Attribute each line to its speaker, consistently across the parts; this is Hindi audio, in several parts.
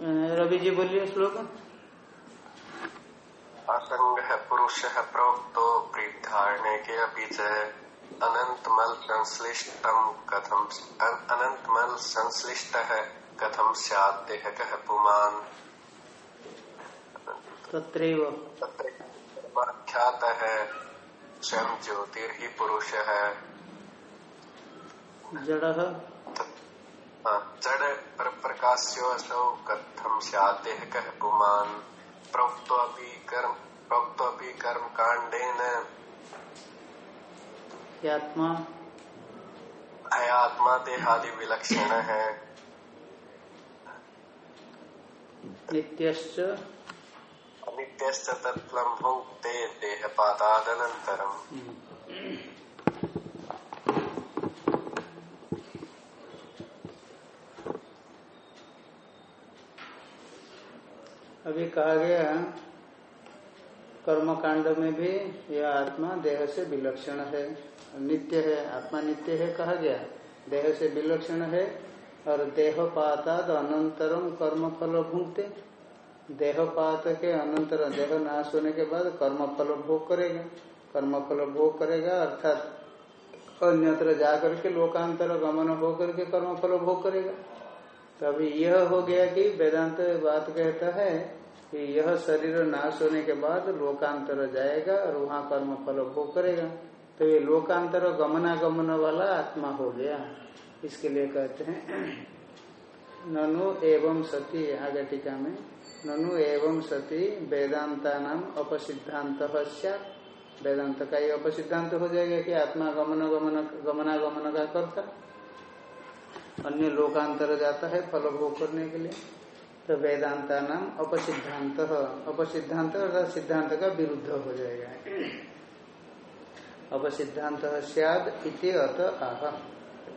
Speaker 1: रवि जी बोलिए श्लोक।
Speaker 2: असंग पुरुष प्रोक्तो वृद्धारण्य के अपि च अनंतमल संश्लिष्टम कथम अनंतमल संश्लिष्ट है कथम स्यादेह पुमान।
Speaker 1: तत्रैव।
Speaker 2: ख्यात है स्वयं ज्योतिर्हि पुरुष है।
Speaker 1: जड़।
Speaker 2: जड़ पर प्रकाश्योऽसौ कथम स्यादेह कह पुमान प्रोक्तोऽपि कर्म प्रोक्तोऽपि कर्म कांडेन
Speaker 1: आत्मा?
Speaker 2: अयात्मा देहादि विलक्षण है।
Speaker 1: नित्यश्च?
Speaker 2: नित्यश्च तत्फलं भुङ्क्ते देहपातादनन्तरम्
Speaker 1: अभी कहा गया कर्म कांड में भी यह आत्मा देह से विलक्षण है। नित्य है, आत्मा नित्य है कहा गया। देह से विलक्षण है और देहपाताद अनंतरम कर्म फल भूंगते देहपात के अनंतर देह नाश होने के बाद कर्म फल भोग करेगा। कर्म फल भोग करेगा, अर्थात अन्यत्र जाकर के लोकांतर गमन होकर के कर्म फल भोग करेगा। तो अभी यह हो गया कि वेदांत बात कहता है कि यह शरीर नाश होने के बाद लोकांतर जाएगा और वहाँ कर्म फल भोग करेगा। तो ये लोकांतर गमनागमन वाला आत्मा हो गया। इसके लिए कहते हैं, ननु एवं सती, आगे टीका में, ननु एवं सती वेदांता नाम अपसिद्धांत वेदांत का ये अपसिद्धांत हो जाएगा कि आत्मा गमन गमन गमनागमन का करता। अन्य लोकांतर जाता है फल भोग करने के लिए। तो वेदांता नाम अपसिद्धांत अपसिद्धांत अर्थात सिद्धांत का विरुद्ध हो जाएगा। अपसिद्धांत सियाद इति अत आह,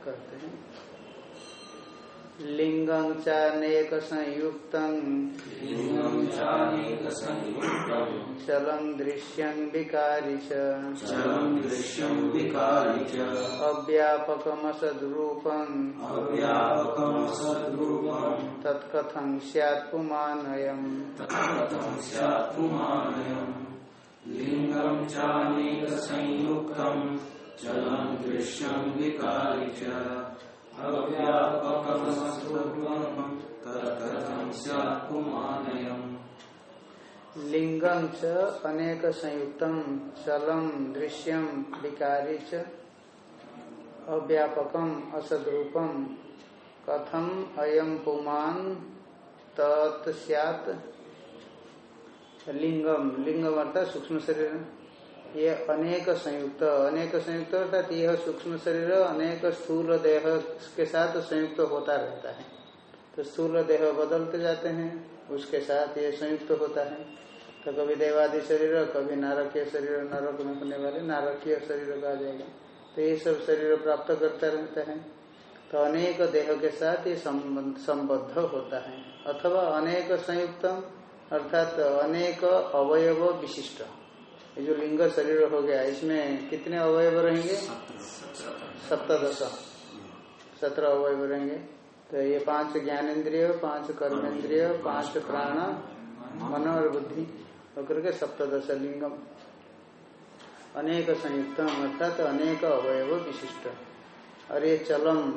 Speaker 1: करते हैं। लिंगं चानेक संयुक्त चलं दृश्यं विकारी च। अव्यापकमसद्रूपम्। तत्कथं स्यात् पुमानयम्।
Speaker 3: लिङ्गं चानेकसंयुक्तं। चलं दृश्यं विकारि च।
Speaker 1: लिंगं अनेक संयुक्तम चलम दृश्यम विकारी च असद्रूपम। कथम अयम पुमान तत्स्यात लिंगम लिंगम अर्थात सूक्ष्म शरीर ये अनेक संयुक्त अनेक संयुक्त अर्थात यह सूक्ष्म शरीर, अनेक स्थूल देह के साथ संयुक्त होता रहता है। तो स्थूल देह बदलते जाते हैं, उसके साथ ये संयुक्त होता है। तो कभी देवादि शरीर, कभी नारकीय शरीर, नरक में होने वाले नारकीय शरीर का जाएगा। तो ये सब शरीर प्राप्त करता रहता है। तो अनेक देह के साथ ये संबद्ध होता है। अथवा अनेक संयुक्त अर्थात अनेक अवयव विशिष्ट। ये जो लिंग शरीर हो गया, इसमें कितने अवयव रहेंगे? सप्तश सत्रह अवयव रहेंगे। तो ये पाँच ज्ञानेन्द्रिय, पाँच कर्मेंद्रिय, पाँच प्राण मन और बुद्धि होकर के सप्तश लिंगम। अनेक संयुक्तम, अर्थात तो अनेक अवयव विशिष्ट। और ये चलम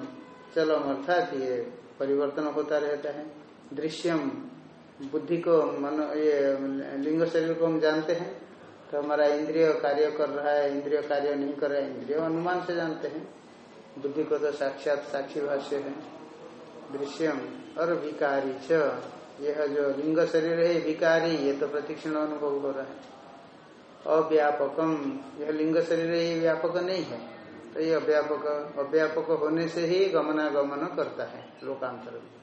Speaker 1: चलम अर्थात ये परिवर्तन होता रहता है। दृश्यम, बुद्धि को, मन, ये लिंग शरीर को हम जानते हैं। तो हमारा इंद्रिय कार्य कर रहा है, इंद्रिय कार्य नहीं कर रहा है, इंद्रिय अनुमान से जानते हैं। बुद्धि को तो साक्षात साक्षी भाष्य है। दृश्यम और विकारी च। यह जो लिंग शरीर है, विकारी, ये तो प्रतिक्षण अनुभव हो रहा है। अव्यापकम, यह लिंग शरीर है, ये व्यापक नहीं है। तो ये अव्यापक अव्यापक होने से ही गमनागमन करता है लोकांतर में।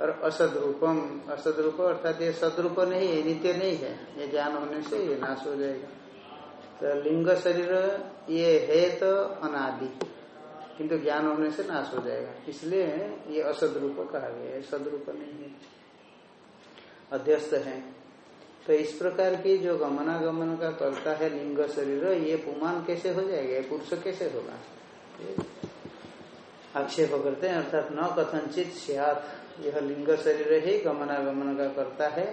Speaker 1: और असदरूपम, असदरूप अर्थात ये सदरूप नहीं है नित्य नहीं है। ये ज्ञान होने से ये नाश हो जाएगा। तो लिंग शरीर, ये है तो अनादि। किंतु ज्ञान होने से नाश हो जाएगा। इसलिए ये असदरूप कहा गया है। सदरूप नहीं है। अध्यस्त है। तो इस प्रकार की जो गमनागमन का करता है लिंग शरीर, ये पुमान कैसे हो जाएगा? पुरुष कैसे होगा? आक्षेप करते हैं। अर्थात न कथनचित सियात। यह लिंग शरीर ही गमनागमन का करता है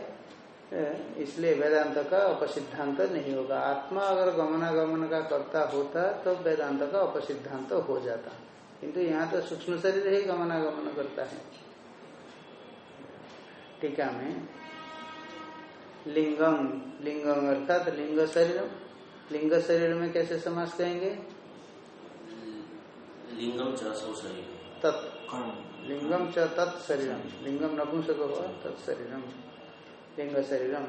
Speaker 1: इसलिए वेदांत का अपसिद्धांत नहीं होगा। आत्मा अगर गमनागमन का करता होता तो वेदांत का अपसिद्धांत हो जाता। किंतु यहाँ तो सूक्ष्म शरीर ही गमनागमन करता है। टीका में लिंगम लिंगम अर्थात लिंग शरीर लिंग शरीर में कैसे समास कहेंगे?
Speaker 4: लिंगम शरीर
Speaker 1: लिंगम च तत्शरीरम लिंगम नपुंसक हुआ तत्शरीरम लिंग शरीरम।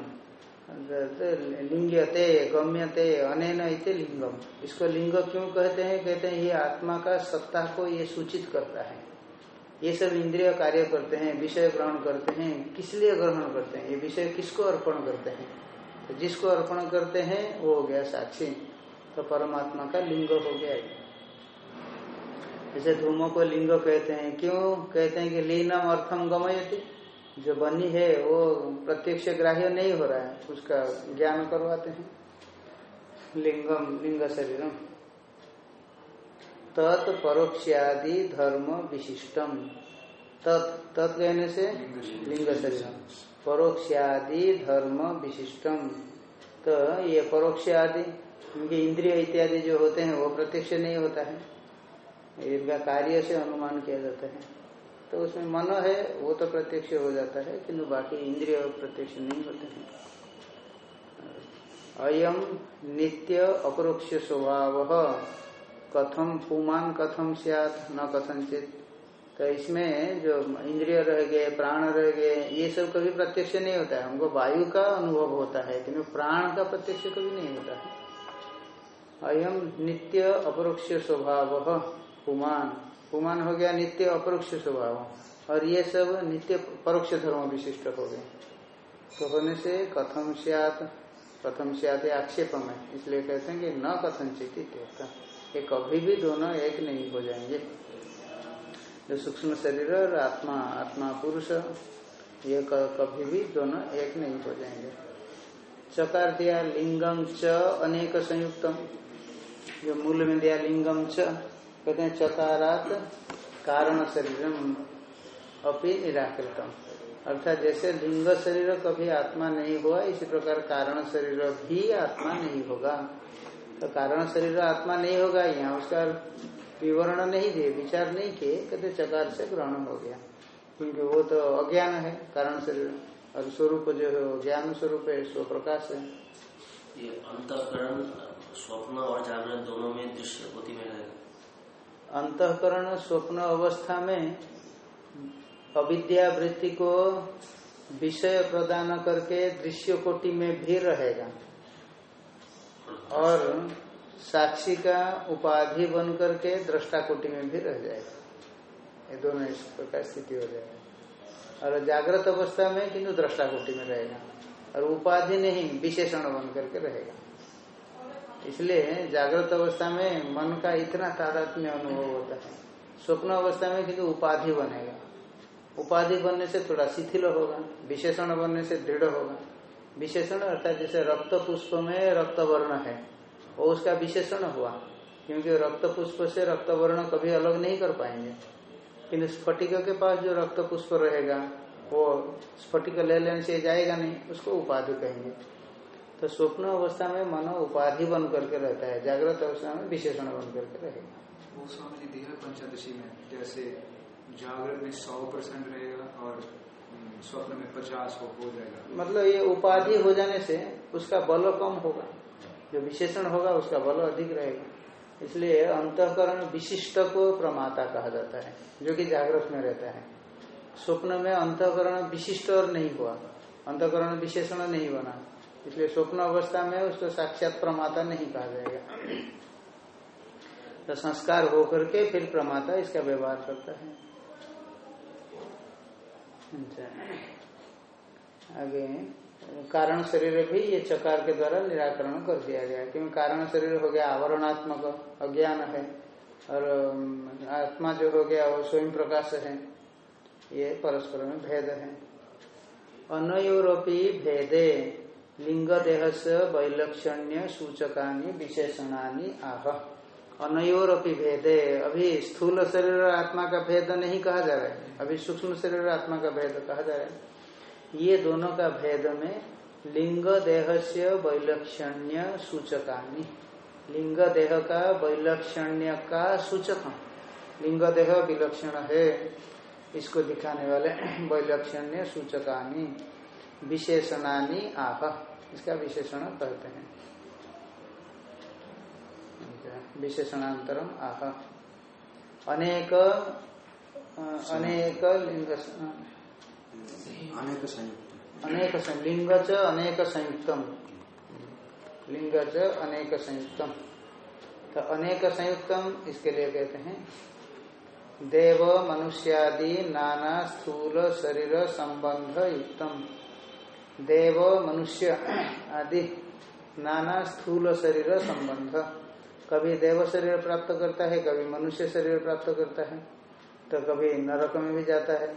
Speaker 1: लिंगते गम्यते, अनैन इतने लिंगम। इसको लिंग क्यों कहते हैं? कहते हैं ये आत्मा का सत्ता को ये सूचित करता है। ये सब इंद्रिय कार्य करते हैं, विषय ग्रहण करते हैं। किस लिए ग्रहण करते हैं? ये विषय किसको अर्पण करते हैं? तो जिसको अर्पण करते हैं, वो हो गया साक्षी। तो परमात्मा का लिंग हो गया जैसे धूमों को लिंग कहते हैं। क्यों? कहते हैं कि लीनम अर्थम गमयती। जो बनी है, वो प्रत्यक्ष ग्राह्य नहीं हो रहा है। उसका ज्ञान करवाते हैं। लिंगम, लिंग शरीरम। तत् परोक्षादि धर्म विशिष्टम। तत् तत् कहने से लिंग शरीर परोक्षादि धर्म विशिष्टम। तो ये परोक्ष आदि क्योंकि इंद्रिय इत्यादि जो होते हैं, वो प्रत्यक्ष नहीं होता है। इनका कार्य से अनुमान किया जाता है। तो उसमें मन है, वो तो प्रत्यक्ष हो जाता है, किंतु बाकी इंद्रिय प्रत्यक्ष नहीं होते हैं। अयम नित्य अपरोक्ष स्वभाव कथम पुमान, कथम सियात, न कथनचित तो इसमें जो इंद्रिय रह गए, प्राण रह गए, ये सब कभी प्रत्यक्ष नहीं होता है। हमको वायु का अनुभव होता है, किंतु प्राण का प्रत्यक्ष कभी नहीं होता है। अयम नित्य अपरोक्ष स्वभाव पुमान पुमान हो गया नित्य अपरोक्ष स्वभाव। और ये सब नित्य परोक्ष धर्म विशिष्ट हो गए। तो होने से कथम सियात कथम सियात आक्षेप में इसलिए कहते हैं कि न कथनचित ये कभी भी दोनों एक नहीं हो जाएँगे। जो सूक्ष्म शरीर और आत्मा आत्मा पुरुष, ये कभी भी दोनों एक नहीं हो जाएँगे। चकार दिया लिंगम च अनेक संयुक्तम। जो मूल में दिया लिंगम च कहते हैं, चकारात कारण शरीरम अपनी निराकृतम। अर्थात जैसे लिंग शरीर कभी आत्मा नहीं हुआ, इसी प्रकार कारण शरीर भी आत्मा नहीं होगा। तो कारण शरीर आत्मा नहीं होगा, यहाँ उसका विवरण नहीं दिए, विचार नहीं किए, कहते चकार से ग्रहण हो गया। क्योंकि वो तो अज्ञान है, कारण शरीर। और स्वरूप जो है, वो ज्ञान स्वरूप है, स्व प्रकाश है।
Speaker 4: ये अंतकरण, स्वप्न और जागरण दोनों में दृश्य होती में
Speaker 1: अंतकरण स्वप्न अवस्था में अविद्या वृत्ति को विषय प्रदान करके दृश्य कोटि में भी रहेगा। और साक्षी का उपाधि बन करके दृष्टा कोटि में भी रह जाएगा। ये दोनों इस प्रकार स्थिति हो जाएगा। और जागृत अवस्था में किंतु दृष्टा कोटि में रहेगा। और उपाधि नहीं, विशेषण बन करके रहेगा। इसलिए जागृत अवस्था में मन का इतना तादात्म्य अनुभव होता है। स्वप्न अवस्था में किंतु उपाधि बनेगा। उपाधि बनने से थोड़ा शिथिल होगा, विशेषण बनने से दृढ़ होगा। विशेषण अर्थात जैसे रक्त पुष्प में रक्त वर्ण है, वो उसका विशेषण हुआ, क्योंकि रक्त पुष्प से रक्त वर्ण कभी अलग नहीं कर पाएँगे। किन्तु स्फटिक के पास जो रक्त पुष्प रहेगा, वो स्फटिक ले लेने से जाएगा नहीं, उसको उपाधि कहेंगे। तो स्वप्न अवस्था में मनो उपाधि बन करके रहता है जागृत अवस्था में विशेषण बन करके रहेगा।
Speaker 3: वो स्वामी जी पंचदशी में जैसे जागृत में सौ परसेंट रहेगा और स्वप्न में पचास हो, हो जाएगा।
Speaker 1: मतलब ये उपाधि हो जाने से उसका बल कम होगा। जो विशेषण होगा उसका बल अधिक रहेगा। इसलिए अंतकरण विशिष्ट को प्रमाता कहा जाता है जो कि जागृत में रहता है। स्वप्न में अंतकरण विशिष्ट और नहीं हुआ। अंतकरण विशेषण नहीं बना। इसलिए स्वप्न अवस्था में उसको साक्षात प्रमाता नहीं कहा जाएगा। तो संस्कार होकर के फिर प्रमाता इसका व्यवहार करता है। अच्छा। आगे, कारण शरीर भी ये चकार के द्वारा निराकरण कर दिया गया, क्योंकि कारण शरीर हो गया आवरणात्मक, अज्ञान है, और आत्मा जो हो गया वो स्वयं प्रकाश है, ये परस्पर में भेद है। अनयोरपी भेदे। लिंग देह से वैलक्षण्य सूचकानी, विशेषणानी, आह। अनयोरपी भेदे। अभी स्थूल शरीर आत्मा का भेद नहीं कहा जा रहा है। अभी सूक्ष्म शरीर आत्मा का भेद कहा जा रहा है। ये दोनों का भेद में लिंग देह से वैलक्षण्य सूचकानी। लिंग देह का वैलक्षण्य का सूचक। लिंग देह विलक्षण है। इसको दिखाने वाले वैलक्षण्य सूचकानी, विशेषणानी, आह। इसका विशेषण कहते हैं। विशेषणांतरम आह। अनेक अनेक लिंग
Speaker 5: अनेक संयुक्त।
Speaker 1: अनेक लिंग च अनेक संयुक्तम। लिंग च अनेक संयुक्तम। तो अनेक संयुक्तम इसके लिए कहते हैं देव मनुष्यादि नाना स्थूल शरीर संबंध युक्तम। देव मनुष्य आदि, नाना स्थूल शरीर संबंध। कभी देव शरीर प्राप्त करता है, कभी मनुष्य शरीर प्राप्त करता है तो कभी नरक में भी जाता है।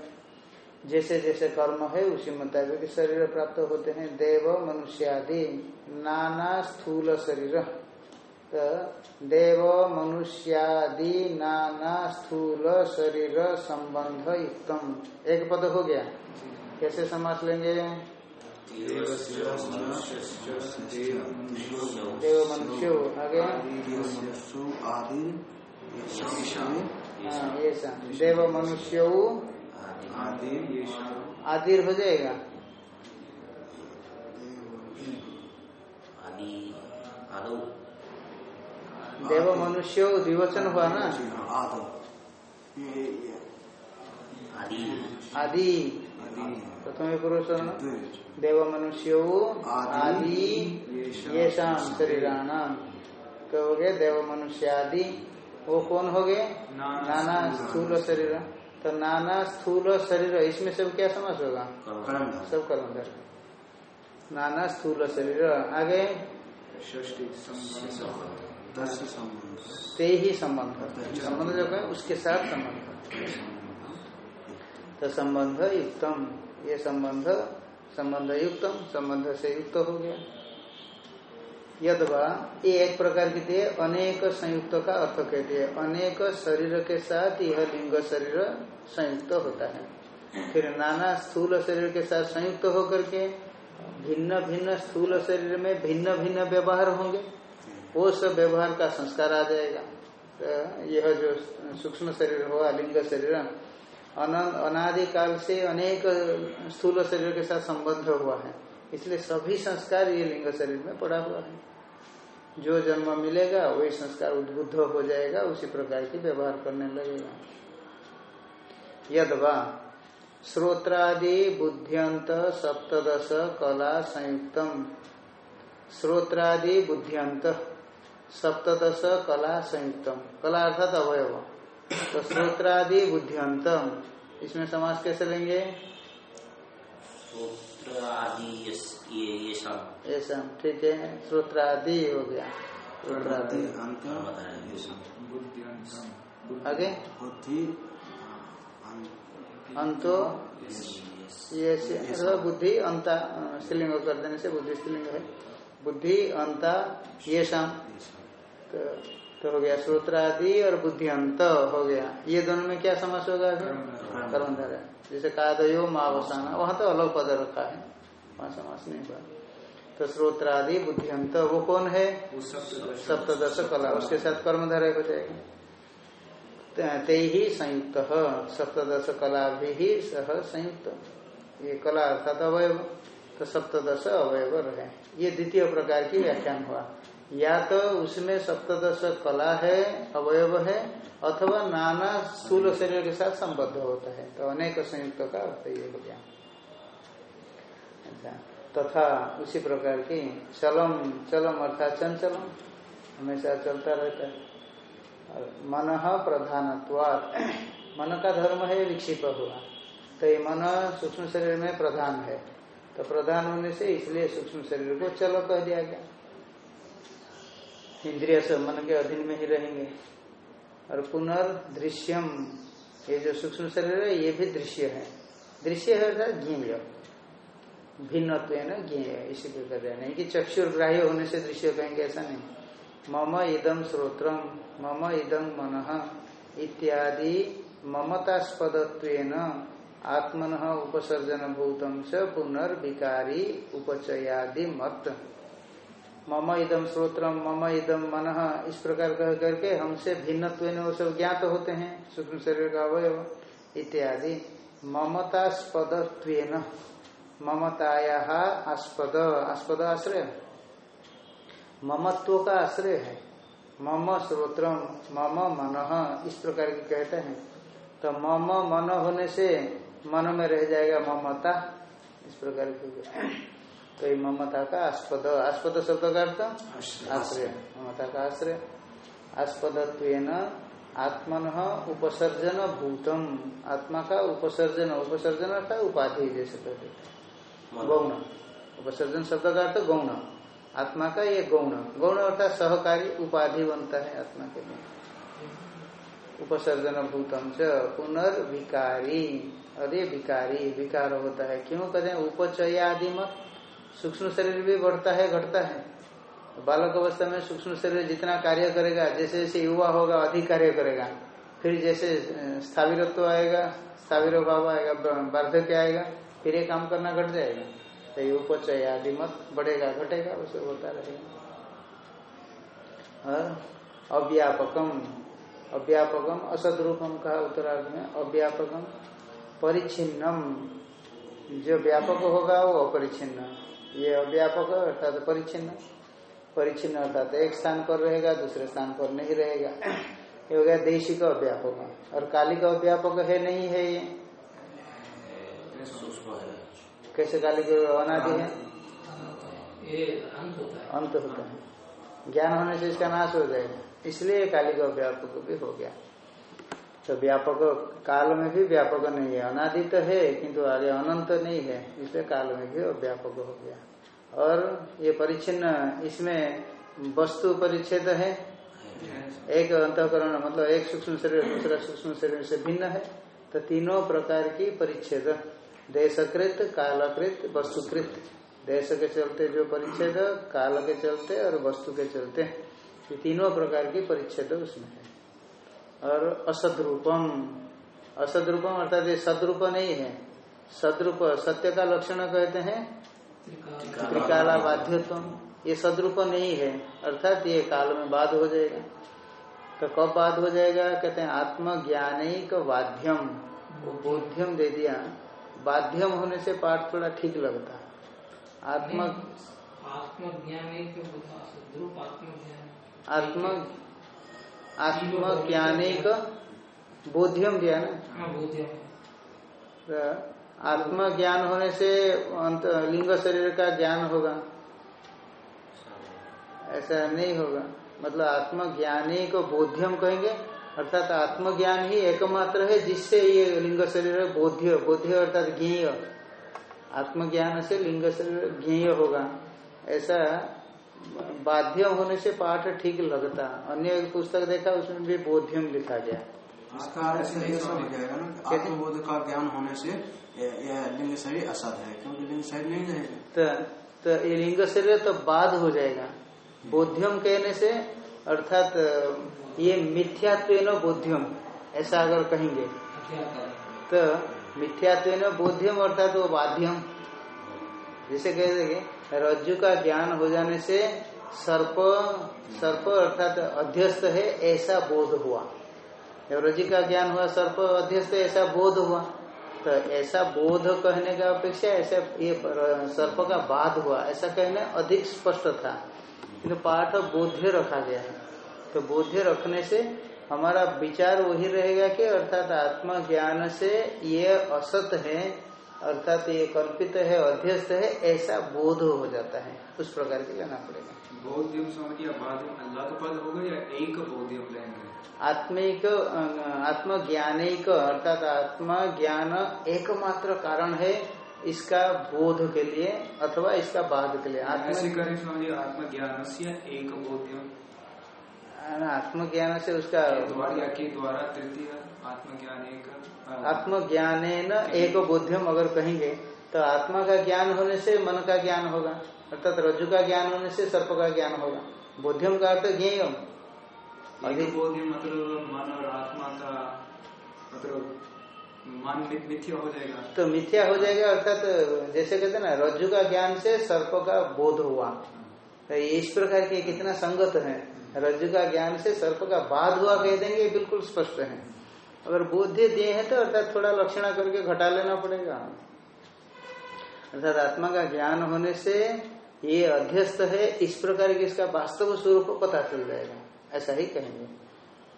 Speaker 1: जैसे जैसे कर्म है, उसी मुताबिक शरीर प्राप्त होते हैं। देव मनुष्यादि नाना स्थूल शरीर। तो देव मनुष्यादि नाना स्थूल शरीर संबंध युक्तम। एक पद हो गया। कैसे समास लेंगे? देव मनुष्य आगे?
Speaker 5: आदि
Speaker 1: हाँ देव मनुष्य आदिर हो जाएगा। देव मनुष्य द्विवचन हुआ ना?
Speaker 5: आदि।
Speaker 4: आदि।
Speaker 1: प्रथम पुरुष देव मनुष्य आदि ये शाम शरीराणाम कहोगे देव मनुष्य आदि। वो कौन हो गए? नाना स्थूल। शरीर। तो नाना स्थूल शरीर इसमें सब क्या समझ होगा? सब कर्मधार नाना स्थूल शरीर। आगे। ते ही संबंध। संबंध जो है उसके साथ संबंध। संबंध युक्तम। ये संबंध संबंध युक्तम, संबंध से युक्त हो गया। यदवा, ये एक प्रकार की थी, अनेक संयुक्त का अर्थ कहते हैं। अनेक शरीर के साथ यह लिंग शरीर संयुक्त होता है। फिर नाना स्थूल शरीर के साथ संयुक्त होकर के भिन्न भिन्न स्थूल शरीर में भिन्न भिन्न व्यवहार होंगे। वो सब व्यवहार का संस्कार आ जाएगा। तो यह जो सूक्ष्म शरीर हुआ, लिंग शरीर अनादिकाल से अनेक स्थूल शरीर के साथ संबद्ध हुआ है। इसलिए सभी संस्कार ये लिंग शरीर में पड़ा हुआ है। जो जन्म मिलेगा, वही संस्कार उद्बुद्ध हो जाएगा, उसी प्रकार की व्यवहार करने लगेगा। यदवा, श्रोत्रादि बुद्धियंत सप्तदश कला संयुक्तम। श्रोत्रादि बुद्धियंत सप्तदश कला संयुक्तम। कला अर्थात अवयव। तो श्रोत्रादि बुद्धियंतम इसमें समाज कैसे लेंगे? ऐसा ठीक है। श्रोत्रादि हो गया। श्रोत्रादि
Speaker 3: बुद्धियंतम
Speaker 1: आगे?
Speaker 5: बुद्धि
Speaker 1: अंतो? ये बुद्धि अंता स्त्रीलिंग कर देने से बुद्धि स्त्रीलिंग है। बुद्धि अंता ये शाम तो, तो हो गया श्रोत्रादि और बुद्धि अंत हो गया। ये दोनों में क्या समझ होगा कर्मधार। जैसे कादयो मावसाना वहाँ तो अलग पद रखा है। वहाँ समास नहीं हुआ। तो श्रोत्रादि बुद्धि अंत वो कौन है?
Speaker 3: सप्तदश।
Speaker 1: कला। उसके साथ कर्मधारय हो जाएगा। ते- ही संयुक्त। सप्तश कला भी ही सह संयुक्त। ये कला अर्थात अवयव। तो सप्तश अवयव रहे। ये द्वितीय प्रकार की व्याख्यान हुआ। या तो उसमें सप्तश कला है, अवयव है, अथवा नाना स्थूल शरीर के साथ संबद्ध होता है। तो अनेक संयुक्त का अर्थ ये हो गया। अच्छा तथा उसी प्रकार की चलम चलम अर्थात चंचलम हमेशा चलता रहता है। मन प्रधानत्वात्। मन का धर्म है, विक्षिप हुआ। तो तो ये मन सूक्ष्म शरीर में प्रधान है। तो प्रधान होने से इसलिए सूक्ष्म शरीर को चलो कह दिया गया। इंद्रिय सब मन के अधीन में ही रहेंगे। और पुनर्दृश्यम, ये जो सूक्ष्म शरीर है, ये भी दृश्य है। दृश्य है अर्थात ज्ञेय। भिन्न ज्ञेय, इसी को कर रहे नहीं कि चक्षुर्ग्राह्य होने से दृश्य कहेंगे, ऐसा नहीं। मम इदम श्रोत्रम मम इदम मन इत्यादि ममतास्पद आत्मन उपसर्जन भूतम च पुनर्विकारी उपचयादि मत मम इदम श्रोत्रम मम इदम मन, इस प्रकार कह करके हमसे भिन्न वो सब ज्ञात तो होते हैं, सूक्ष्म शरीर का अवयव, इत्यादि। ममतास्पद ममताया आस्पद आस्पद आश्रय। ममत्व का आश्रय है। मम श्रोत्रम मम मन, इस प्रकार की कहते हैं। तो मम मन होने से मन में रह जाएगा ममता, इस प्रकार की। तो ये ममता का आस्पद आस्पद शब्द का अर्थ? आश्रय। ममता का आश्रय। आस्पद आत्मन उपसर्जन भूतम। आत्मा का उपसर्जन उपसर्जन अर्थात उपाधि जैसे कहते गौण। उपसर्जन शब्द का अर्थ गौण। आत्मा का ये गौण। गौण अर्थात सहकारी उपाधि बनता है आत्मा के लिए। उपसर्जन भूतम च पुनर्विकारी। और ये विकारी विकार होता है। क्यों कहते हैं उपचय आदि मत सूक्ष्म शरीर भी बढ़ता है, घटता है। बालक अवस्था में सूक्ष्म शरीर जितना कार्य करेगा, जैसे जैसे युवा होगा, अधिक कार्य करेगा। फिर जैसे स्थाविरत्व आएगा, स्थाविर भाव आएगा वार्धक्य आएगा, फिर ये काम करना घट जाएगा। तो ये उपचय आदि मत, बढ़ेगा, घटेगा, उसे होता रहेगा। और अव्यापकम। अव्यापकम असद रूपम कहा उत्तरार्ध में, अव्यापकम परिच्छिन्नम। जो व्यापक होगा वो अपरिच्छिन्न। ये अव्यापक अर्थात परिच्छिन्न परिच्छिन्न अर्थात एक स्थान पर रहेगा दूसरे स्थान पर नहीं रहेगा। ये हो गया देशी का अव्यापक और काली का अव्यापक है नहीं है ये? कैसे काली के अनादि है? अंत होता है। ज्ञान होने से इसका नाश हो जाएगा। इसलिए काली का अव्यापक भी हो गया। तो व्यापक काल में भी व्यापक नहीं है। अनादि तो है, किंतु आगे अनंत नहीं है। इसलिए काल में भी व्यापक हो गया। और ये परिच्छिन्न, इसमें वस्तु परिच्छेद है। एक अंतकरण मतलब एक सूक्ष्म शरीर दूसरा सूक्ष्म शरीर से भिन्न है। तो तीनों प्रकार की परिच्छेद। देशकृत, कालकृत, वस्तुकृत। देश के चलते जो परिच्छेद, काल के चलते और वस्तु के चलते। ये तीनों प्रकार की परिच्छेद उसमें है। और असदरूपम। असदरूपम अर्थात ये सदरूप नहीं है। सदरूप सत्य का लक्षण कहते हैं? त्रिकाला। बाध्यत्व ये सदरूप नहीं है। अर्थात ये काल में बाद हो जाएगा। तो कब बाद हो जाएगा? कहते हैं आत्मज्ञानिक बाध्यम वो बोध्यम दे दिया। बाध्यम होने से पाठ थोड़ा ठीक लगता। है आत्म
Speaker 6: आत्मज्ञान।
Speaker 1: आत्म आत्मज्ञानिक बोध्यम दिया ना तो आत्मज्ञान होने से अंत लिंग शरीर का ज्ञान होगा। ऐसा नहीं होगा। मतलब आत्मज्ञानी को बोध्यम कहेंगे अर्थात आत्मज्ञान ही एकमात्र है जिससे ये लिंग शरीर बोध्य बोध्य अर्थात ज्ञेय। आत्मज्ञान से लिंग शरीर ज्ञेय होगा। ऐसा बाध्य होने से पाठ ठीक लगता। अन्य एक पुस्तक देखा उसमें भी बोध्यम लिखा गया।
Speaker 5: इसका ये सब जाएगा ना। आत्मबोध का ज्ञान होने से यह लिंग शरीर असद है क्योंकि लिंग शरीर नहीं रहेगा।
Speaker 1: तो, तो ये लिंग शरीर तो बाद हो जाएगा। बोध्यम कहने से अर्थात ये मिथ्यात्व बोध्यम ऐसा अगर कहेंगे। तो मिथ्यात्व बोध्यम अर्थात वो बाध्यम। जैसे कह देंगे रज्जु का ज्ञान हो जाने से सर्प सर्प अर्थात अध्यस्त है, ऐसा बोध हुआ। जब रज्जु का ज्ञान हुआ, सर्प अध्यस्त, ऐसा बोध हुआ। तो ऐसा बोध कहने का अपेक्षा, ऐसा ये सर्प का बाध हुआ। ऐसा कहने अधिक स्पष्ट था। किंतु पाठ बोध्य रखा गया है। तो बोध्य रखने से हमारा विचार वही रहेगा कि अर्थात आत्मा ज्ञान से ये असत है अर्थात ये कल्पित है अध्यस्त है ऐसा बोध हो जाता है। उस प्रकार के लेना पड़ेगा।
Speaker 3: बोध्यम समझ या बाद अलग पद होगा या एक लेंगे
Speaker 1: आत्मिक आत्मज्ञानिक अर्थात आत्मा ज्ञान एकमात्र कारण है इसका बोध के लिए अथवा इसका बाद के लिए। आत्म
Speaker 3: आत्मज्ञान से एक बोध्यम।
Speaker 1: आत्मज्ञान से उसका
Speaker 3: द्वारा के द्वारा तृतीय। आत्मज्ञान एक
Speaker 1: बोध्यम अगर कहेंगे तो आत्मा का ज्ञान होने से मन का ज्ञान होगा अर्थात रज्जु का ज्ञान होने से सर्प का ज्ञान होगा। बोध्यम का अर्थ ज्ञेयम।
Speaker 3: बोध्यम मतलब मन और आत्मा का मतलब मन मिथ्या हो जाएगा।
Speaker 1: तो मिथ्या हो जाएगा अर्थात तो जैसे कहते ना रज्जु का ज्ञान से सर्प का बोध हुआ। तो इस प्रकार के कितना संगत है। रज्जु का ज्ञान से सर्प का बाद हुआ कह देंगे ये बिल्कुल स्पष्ट है। अगर बोध्य दिए है तो अर्थात थोड़ा लक्षण करके घटा लेना पड़ेगा। अर्थात आत्मा का ज्ञान होने से ये अध्यस्त है, इस प्रकार की इसका वास्तव स्वरूप पता चल जाएगा। ऐसा ही कहेंगे।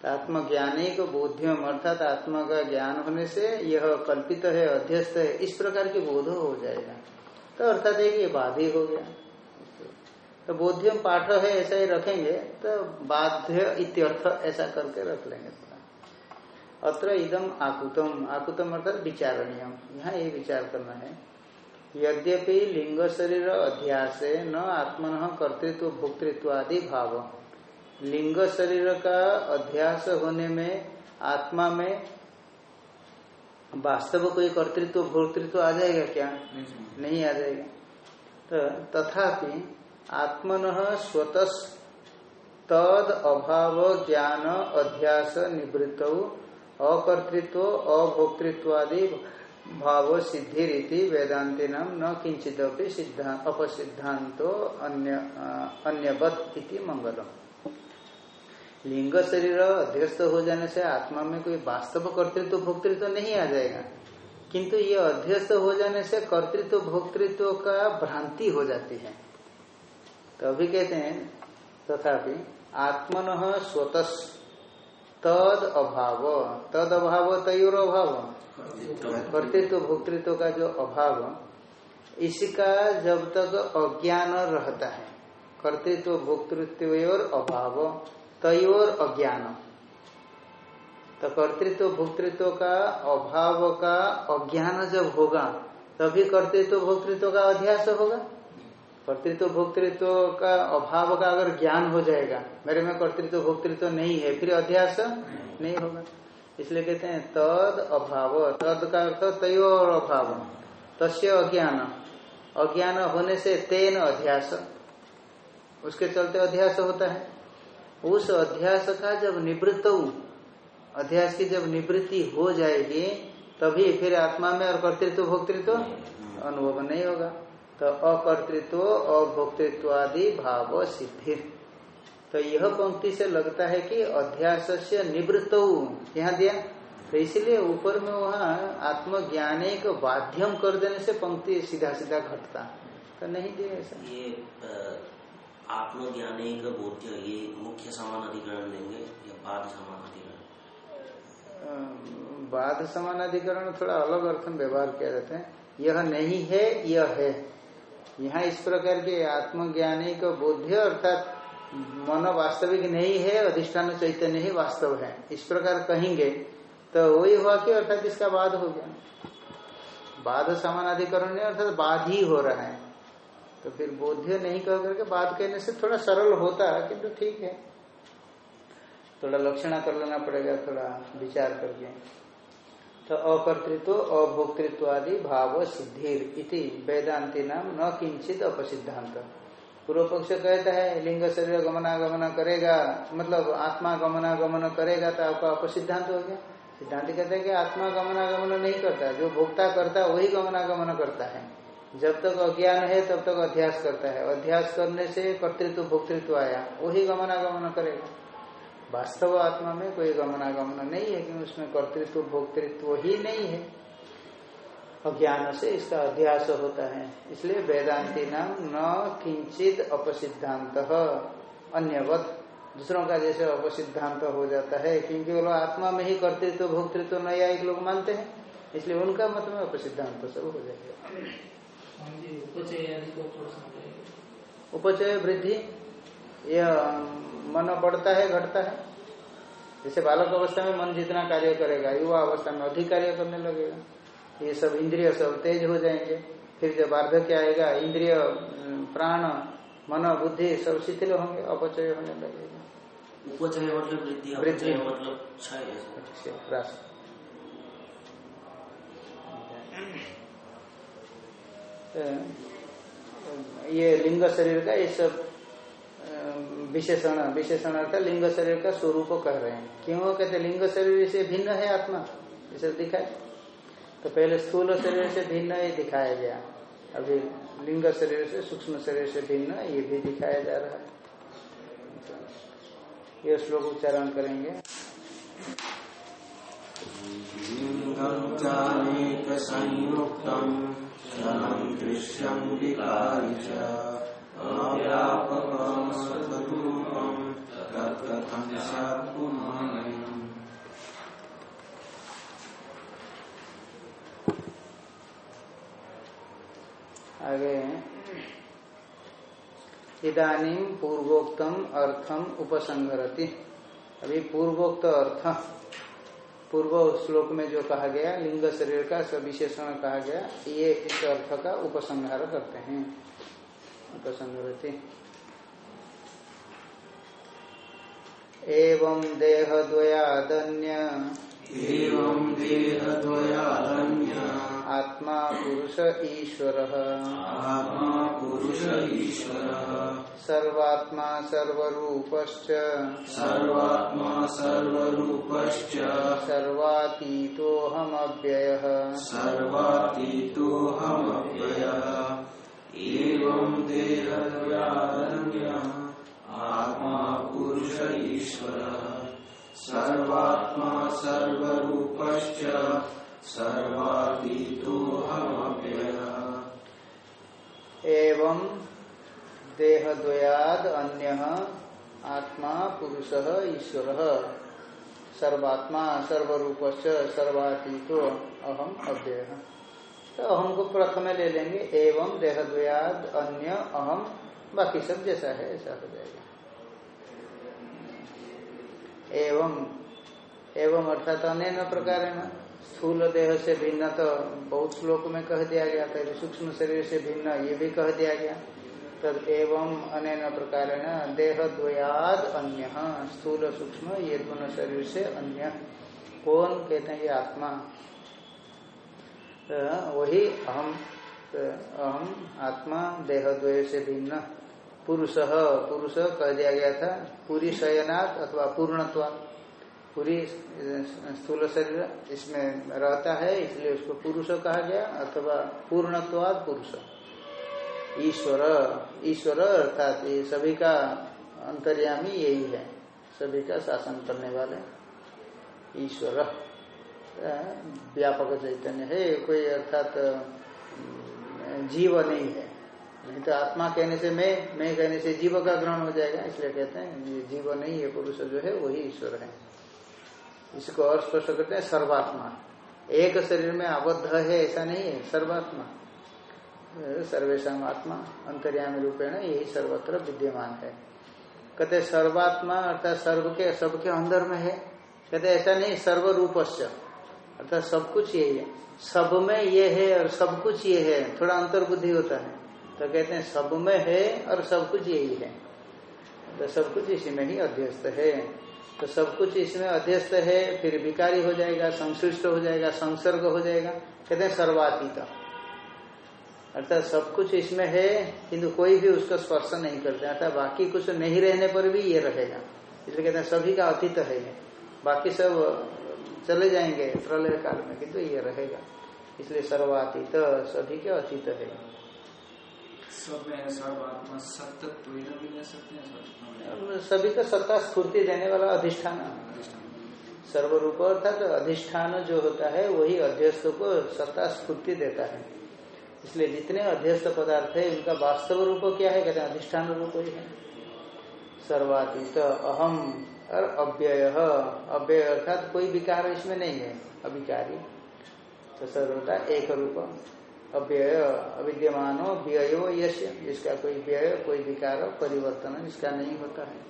Speaker 1: तो आत्मज्ञानी को बोध्यम, अर्थात आत्मा का ज्ञान होने से यह कल्पित है, अध्यस्त है, इस प्रकार के बोध हो जाएगा। तो अर्थात है कि ये बाध्य हो गया। तो बोध्यम पाठ है, ऐसा ही रखेंगे तो बाध्य इत्यर्थ ऐसा करके रख लेंगे। थोड़ा अत्र इदम आकुतम। आकुतम अर्थात विचारणीय यहाँ ये विचार करना है। यद्यपि लिंग शरीर अध्यास न आत्मन कर्तृत्व, भोक्तृत्व आदि भाव। लिंग शरीर का अध्यास होने में, आत्मा में वास्तव कोई कर्तृत्व, भोक्तृत्व आ जाएगा क्या?
Speaker 3: नहीं
Speaker 1: नहीं आ जाएगा। तो तथापि आत्मन स्वतः तद अभाव ज्ञान अध्यास निवृत्त अकर्तृत्व, अभोक्तृत्वादि भाव सिद्धि रीति वेदांति नाम न किंचित सिद्धांत अपसिद्धांतो अन्य इति मंगलम लिंग शरीर अध्यस्त हो जाने से आत्मा में कोई वास्तव कर्तृत्व, भोक्तृत्व नहीं आ जाएगा। किंतु ये अध्यस्त हो जाने से कर्तृत्व, भोक्तृत्व का भ्रांति हो जाती है। तो कहते हैं, तथापि आत्मन स्वतः तद अभाव। तद अभाव तयोर अभाव कर्तृत्व, भोक्तृत्व का जो अभाव इसका जब तक अज्ञान रहता है। कर्तृत्व, भोक्तृत्व और अभाव, तयोर अज्ञान। तो कर्तृत्व, भोक्तृत्व का अभाव का अज्ञान जब होगा, तभी कर्तृत्व, भोक्तृत्व का अध्यास होगा। कर्तृत्व भोक्तृत्व का अभाव का अगर ज्ञान हो जाएगा मेरे में कर्तृत्व भोक्तृत्व नहीं है फिर अध्यास नहीं होगा। इसलिए कहते हैं तद अभाव तद का अर्थ तय और अभाव तस्य अज्ञान। अज्ञान होने से तेन अध्यास उसके चलते अध्यास होता है। उस अध्यास का जब निवृत्त अध्यास की जब निवृत्ति हो जाएगी तभी फिर आत्मा में और कर्तृत्व भोक्तृत्व अनुभव नहीं होगा। तो अकर्तृत्व अभोक्तृत्व आदि भाव सिद्धि। तो यह पंक्ति से लगता है कि अध्यास से निवृत्त यहाँ दिया। तो इसलिए ऊपर में वहाँ आत्मज्ञाने को बाध्यम कर देने से पंक्ति सीधा सीधा घटता। तो नहीं दिया ऐसा।
Speaker 4: ये आत्मज्ञान का बोध्य ये मुख्य समान अधिकरण लेंगे या बाद समान अधिकरण?
Speaker 1: बाद समान अधिकरण थोड़ा अलग अर्थ में व्यवहार किया जाता है। यह नहीं है यह है। यहाँ इस प्रकार के आत्मज्ञानी का बोध्य अर्थात मन वास्तविक नहीं है, अधिष्ठान चैतन्य ही वास्तव है। इस प्रकार कहेंगे तो वही हुआ कि अर्थात इसका बाद हो गया। बाद समानाधिकरण नहीं, अर्थात बाद ही हो रहा है। तो फिर बोध्य नहीं कह करके बाद कहने से थोड़ा सरल होता है किंतु ठीक है। थोड़ा लक्षणा कर लेना पड़ेगा, थोड़ा विचार करके। तो अकर्तृत्व अभोक्तृत्व आदि भाव सिद्धिर इति वेदांति नाम न किंचित अपसिद्धांत पूर्व पक्ष कहता है, लिंग शरीर गमनागमन करेगा मतलब आत्मा गमनागमन करेगा तो आपका अपसिद्धांत हो गया। सिद्धांत कहता है कि आत्मा गमनागमन नहीं करता, जो भोक्ता करता है, वही गमनागमन करता है। जब तक अज्ञान है, तब तक अध्यास करता है। अध्यास करने से कर्तृत्व, भोक्तृत्व आया, वही गमनागमन करेगा। वास्तव आत्मा में कोई गमनागमन नहीं है क्योंकि उसमें कर्तृत्व भोक्तृत्व ही नहीं है। अज्ञान से इसका अध्यास होता है। इसलिए वेदांति नाम न किंचित अपसिद्धांत अन्यवत। दूसरों का जैसे अपसिद्धांत हो जाता है क्योंकि वो लोग आत्मा में ही कर्तृत्व भोक्तृत्व नया एक लोग मानते हैं। इसलिए उनका मत में उपसिद्धांत तो सब हो जाएगा। उपचय वृद्धि यह मन बढ़ता है घटता है। जैसे बालक अवस्था में मन जितना कार्य करेगा युवा अवस्था में अधिक कार्य करने लगेगा। ये सब इंद्रिय सब तेज हो जाएँगे। फिर जब वार्धक्य आएगा इंद्रिय प्राण मन बुद्धि सब शिथिल होंगे अपचय होने लगेगा।
Speaker 4: उपचय मतलब वृद्धि
Speaker 1: वृद्धि।
Speaker 4: मतलब क्षय।
Speaker 1: ये लिंग शरीर का ये सब विशेषण विशेषण अर्थात लिंग शरीर का स्वरूप कह रहे हैं। क्यों? कहते लिंग शरीर से भिन्न है आत्मा। इसे दिखाए। तो पहले स्थूल शरीर से भिन्न ये दिखाया गया। अभी लिंग शरीर से, सूक्ष्म शरीर से भिन्न ये भी दिखाया जा रहा है। ये श्लोक उच्चारण करेंगे।
Speaker 5: संयुक्तम
Speaker 1: आगे इदानीम पूर्वोक्तम अर्थम उपसंहरति। अभी पूर्वोक्त अर्थ। पूर्व श्लोक में जो कहा गया, लिंग शरीर का सविशेषण कहा गया, ये इस अर्थ का उपसंहार करते हैं। उपसंहरति एवं देह द्वयादन्य
Speaker 5: एवं देहद्वयादन्य।
Speaker 1: आत्मा पुरुष ईश्वर।
Speaker 5: आत्मा पुरुष ईश्वरः।
Speaker 1: सर्वात्मा सर्वरूपश्च।
Speaker 5: सर्वात्मा सर्वरूपश्च।
Speaker 1: सर्वातीतोऽहमव्ययः।
Speaker 5: सर्वातीतोऽहमव्ययः। आत्मा पुरुष ईश्वरः सर्वात्मा सर्वरूपश्च सर्वातीतोऽहमव्ययः
Speaker 1: एवं देहद्वयाद अन्य आत्मा सर्वात्मा सर्वातीतो अहम अव्यय तो अहम को प्रथम ले लेंगे, एवं देहद्वयाद, अन्य, अहम, बाकी सब जैसा है, ऐसा हो जाएगा। एवं एवं अर्थात अन्य प्रकार है ना? स्थूल देह से भिन्न तो बहुत श्लोक में कह दिया गया था सूक्ष्म शरीर से भिन्न ये भी कह दिया गया। तब एवं अन्य प्रकार देह द्वयाद अन्य स्थूल सूक्ष्म, ये दोनों शरीर से अन्य। कौन कहते हैं ये आत्मा? तो वही अहम तो अहम आत्मा देह द्वय से भिन्न। पुरुष पुरुष कह दिया गया था, पूरी शयनाथ अथवा पूर्णत्वा पूरी स्थूल शरीर इसमें रहता है, इसलिए उसको पुरुष कहा गया, अथवा पूर्णत्वाद पुरुष। ईश्वर ईश्वर अर्थात ये सभी का अंतर्यामी यही है। सभी का शासन करने वाले ईश्वर। व्यापक चैतन्य है, कोई अर्थात जीव नहीं है। नहीं तो आत्मा कहने से मैं मैं कहने से जीव का ग्रहण हो जाएगा, इसलिए कहते हैं, ये जीव नहीं है, पुरुष जो है, वही ईश्वर है। इसको और स्पष्ट करते हैं, सर्वात्मा। एक शरीर में आबद्ध है, ऐसा नहीं है, सर्वात्मा। सर्वेशा आत्मा, अंतर्यामी रूपेण यही सर्वत्र विद्यमान है। कहते सर्वात्मा अर्थात सर्व के सबके अंदर में है। कहते ऐसा नहीं सर्व सर्वरूपश्च अर्थात सब कुछ यही है। सब में ये है और सब कुछ ये है। थोड़ा अंतर बुद्धि होता है। तो कहते हैं, सब में है और सब कुछ यही है। तो सब कुछ इसी में ही अध्यस्त है। तो सब कुछ इसमें अध्यस्त है, फिर विकारी हो जाएगा, संश्लिष्ट हो जाएगा, संसर्ग हो जाएगा। कहते हैं, सर्वातीत। अर्थात सब कुछ इसमें है, किंतु कोई भी उसको स्पर्श नहीं करते अर्थात बाकी कुछ नहीं रहने पर भी ये रहेगा। इसलिए कहते हैं, सभी का अतीत है। बाकी सब चले जाएँगे प्रलय काल में किंतु ये रहेगा। इसलिए सर्वातीत सभी के अतीत है।
Speaker 3: सब में सर्वात्मा सत्य भी ले सकते हैं
Speaker 1: सभी का सत्ता स्फूर्ति देने वाला अधिष्ठान। सर्वरूप अर्थात तो अधिष्ठान जो होता है वही अध्यस्त को सत्ता स्फूर्ति देता है। इसलिए जितने अध्यस्त पदार्थ है उनका वास्तव रूप क्या है? कहते हैं अधिष्ठान रूप ही है। सर्वातीत अहम और अव्यय अव्यय अर्थात कोई विकार इसमें नहीं है अभिकारी तो है एक रूप। अव्यय, अविद्यमानो, व्ययो यश इसका कोई व्यय, कोई विकार, परिवर्तन, इसका नहीं होता है।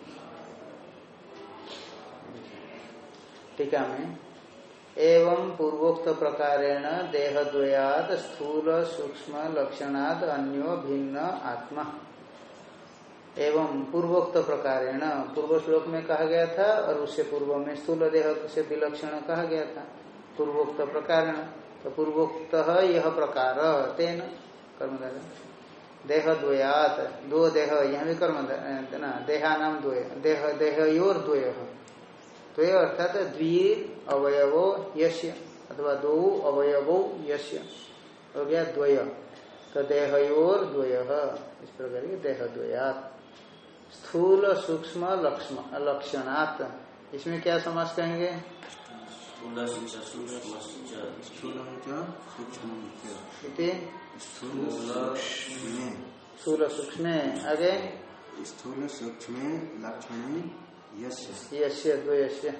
Speaker 1: टीका में, एवं पूर्वोक्त प्रकारेण देहद्वयाद स्थूल, सूक्ष्म लक्षणाद अन्यो भिन्न आत्मा। एवं पूर्वोक्त प्रकारेण पूर्व श्लोक में कहा गया था और उससे पूर्व में स्थूल देह से विलक्षण कहा गया था। पूर्वोक्त प्रकारेण तो पूर्वोक्त यह प्रकार तेन कर्म देह द्वयात, दो देह, यहाँ भी कर्म ना देहा नाम द्वय, देह, देहयोर द्वय। द्वय अर्थात द्वि अवयवो यश्य अथवा दो अवयवो यश्य हो गया द्वय। तो देहयोर द्वय, इस प्रकार देह द्वयात। स्थूल सूक्ष्म लक्षणात्। इसमें क्या समास कहेंगे? स्थूल सूक्ष्म आगे?
Speaker 5: स्थूल सूक्ष्म लक्षण
Speaker 1: यश्य द्वयस्य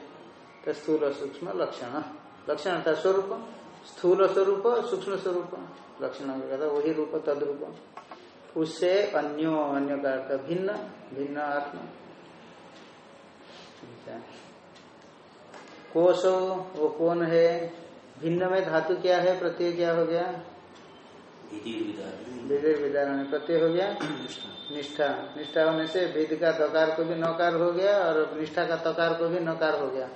Speaker 1: तो स्थूल सूक्ष्म लक्षण। लक्षण था स्वरूप? स्थूल स्वरूप सूक्ष्म स्वरूप। लक्षण वही रूप तद्रूप। उससे अन्यो अन्य का अर्थ भिन्न भिन्न आत्मा। कोश वो कौन है? भिन्न में धातु क्या है? प्रत्यय क्या हो गया? विदारण प्रत्यय हो गया? निष्ठा। निष्ठा। होने से विद का दकार को भी नकार हो गया और निष्ठा का तकार को भी नकार हो गया।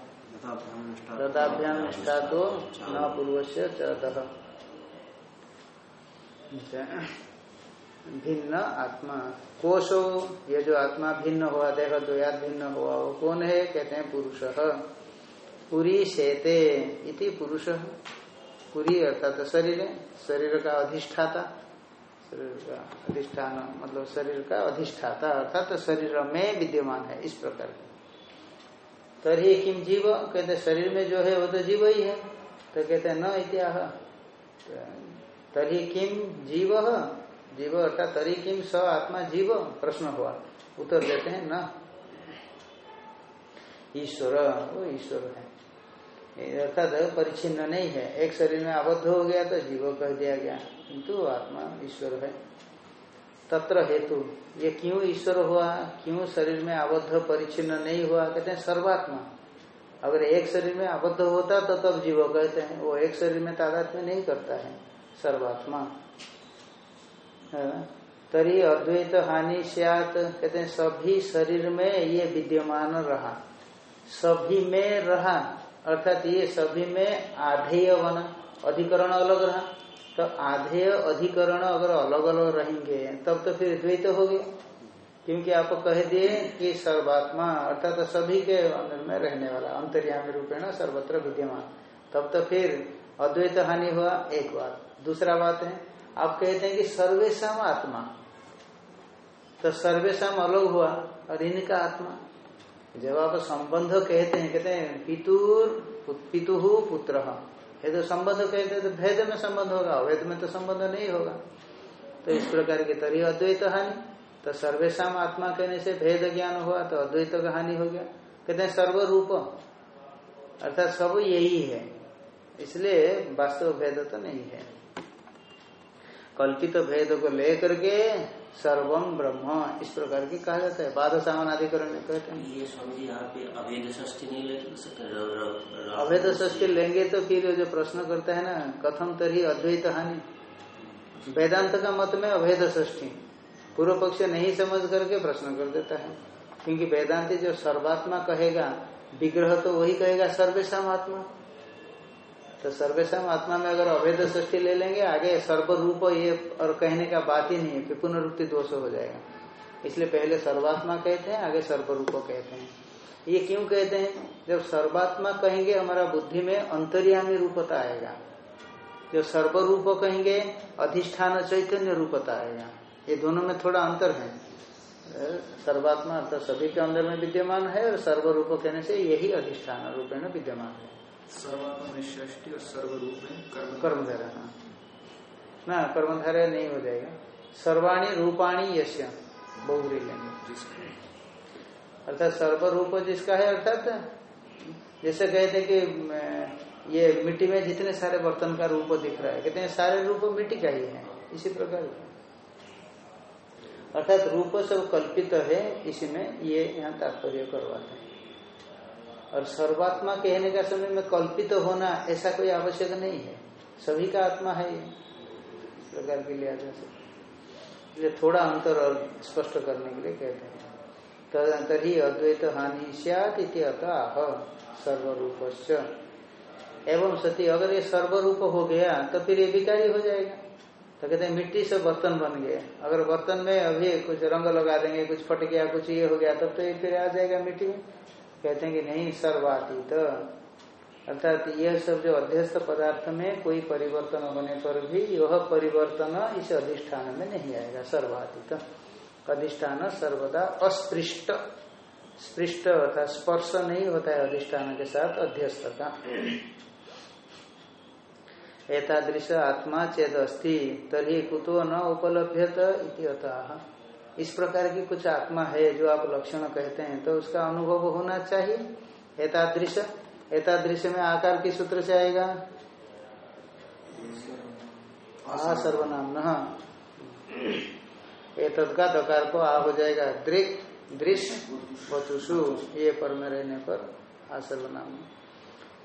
Speaker 1: तदाभ्याम निष्ठा। तो न पूर्व से भिन्न आत्मा। कोशो, ये जो आत्मा भिन्न हुआ, देह द्वयात भिन्न हुआ, वो कौन है? कहते हैं पुरुष। पुरी शेते इति पुरुष। पुरी अर्थात शरीर शरीर का अधिष्ठाता। शरीर का अधिष्ठान मतलब शरीर का अधिष्ठाता अर्थात तो शरीर में विद्यमान है, इस प्रकार तरी किम जीव? कहते शरीर में जो है, वो तो जीव ही है। तो कहते हैं न इत्याह। तरी किम जीव? जीव अर्थात तरी किम स आत्मा जीव? प्रश्न हुआ। उत्तर देते हैं, न। ईश्वर, वो ईश्वर है। अर्थात परिचिन्न नहीं है। एक शरीर में आबद्ध हो गया तो जीव कह दिया गया। किंतु आत्मा ईश्वर है। तत्र हेतु। ये क्यों ईश्वर हुआ? क्यों शरीर में आबद्ध, परिचिन्न नहीं हुआ? कहते हैं सर्वात्मा। अगर एक शरीर में आबद्ध होता तो तब जीव कहते हैं। वो एक शरीर में तादात्म्य नहीं करता है। सर्वात्मा। तरी अद्वैत हानि सियात। कहते हैं, सभी शरीर में ये विद्यमान रहा। सभी में रहा, अर्थात ये सभी में आधेय बना अधिकरण अलग रहा। तो आधेय, अधिकरण अगर अलग अलग रहेंगे, तब तो फिर द्वैत हो गया। क्योंकि आप कह दिए कि सर्वात्मा, अर्थात तो सभी के अंदर में रहने वाला, अंतर्यामी रूपेण सर्वत्र विद्यमान। तब तो फिर अद्वैत हानि हुआ, एक बात। दूसरा बात है आप कहते हैं कि सर्वेशम आत्मा। तो सर्वेशम अलग हुआ, और इनका आत्मा। जब आप संबंध कहते हैं कहते हैं, पितुर, पितु पुत्र। ये तो संबंध कहते हैं तो भेद में संबंध होगा, अवैध में तो संबंध नहीं होगा। तो इस प्रकार की तरी अद्वैत हानि। तो सर्वेशम आत्मा कहने से भेद ज्ञान हुआ तो अद्वैत का हानि हो गया। कहते हैं सर्वरूप। अर्थात सब यही है। इसलिए वास्तव भेद तो नहीं है। कल्पित तो भेद को लेकर के सर्वम ब्रह्म इस प्रकार की कहा जाता है। बाध सामान अधिकरण में कहते हैं।
Speaker 4: ये स्वामी यहाँ पे अवैध षष्टि नहीं ले सकते
Speaker 1: अवैध षष्टि लेंगे तो फिर जो प्रश्न करता है ना कथम तरी अद्वैत हानि? वेदांत का मत में अवैध षष्टि पूर्व पक्ष नहीं समझ करके प्रश्न कर देता है। क्योंकि वेदांति जो सर्वात्मा कहेगा विग्रह तो वही कहेगा सर्वेशम आत्मा। तो सर्वेशम आत्मा में अगर अवैध सृष्टि ले लेंगे, आगे सर्वरूप ये और कहने का बात ही नहीं है कि पुनरुक्ति दोष हो जाएगा। इसलिए पहले सर्वात्मा कहते हैं, आगे सर्वरूप कहते हैं। ये क्यों कहते हैं? जब सर्वात्मा कहेंगे, हमारा बुद्धि में अंतर्यामी रूपता आएगा। जो सर्वरूप कहेंगे, अधिष्ठान चैतन्य रूपता आएगा। ये दोनों में थोड़ा अंतर है। सर्वात्मा अर्थात सभी के अंदर में विद्यमान है और सर्वरूप कहने से यही अधिष्ठान रूपेण विद्यमान है।
Speaker 3: सर्वात्मा में षष्टि और सर्वरूप में कर्म।
Speaker 1: कर्मधारा हाँ। ना कर्मधारा नहीं हो जाएगा। सर्वाणी रूपाणी यश बहुरी लेंगे। अर्थात सर्वरूप जिसका है अर्थात जैसे कहते कि ये मिट्टी में जितने सारे बर्तन का रूप दिख रहा है कहते हैं सारे रूप मिट्टी का ही है इसी प्रकार अर्थात रूप सब कल्पित है इसी में ये यहाँ तात्पर्य करवाते हैं। और सर्वात्मा कहने का समय में कल्पित तो होना ऐसा कोई आवश्यक नहीं है। सभी का आत्मा है ये। प्रकार के लिया जा सकता थोड़ा अंतर और स्पष्ट करने के लिए कहते हैं। तदंतर ही अद्वैत हानि सियात अतः सर्वरूप एवं सती, अगर ये सर्वरूप हो गया तो फिर ये विकारी हो जाएगा। तो कहते हैं, मिट्टी से बर्तन बन गए। अगर बर्तन में अभी कुछ रंग लगा देंगे, कुछ फट गया, कुछ ये हो गया, तब तो ये फिर आ जाएगा मिट्टी में। कहते हैं कि नहीं, सर्वातीत। अर्थात यह सब जो अध्यस्त पदार्थ में कोई परिवर्तन होने पर भी यह परिवर्तन इस अधिष्ठान में नहीं आएगा, सर्वातीत। अधिष्ठान सर्वदा अस्पृष्ट। स्पृष्ट अर्थात स्पर्श नहीं होता है अधिष्ठान के साथ अध्यस्त का एतादृश आत्मा चेद अस्ति तरी कुतो न उपलभ्यत इस प्रकार की कुछ आत्मा है जो आप लक्षण कहते हैं तो उसका अनुभव होना चाहिए। एतादृश एतादृश में आकार की सूत्र से आएगा? आ सर्वनाम न एतद का दकार को आ हो जाएगा। दृक दृश्य वचुषु, ये पर में रहने पर आ सर्वनाम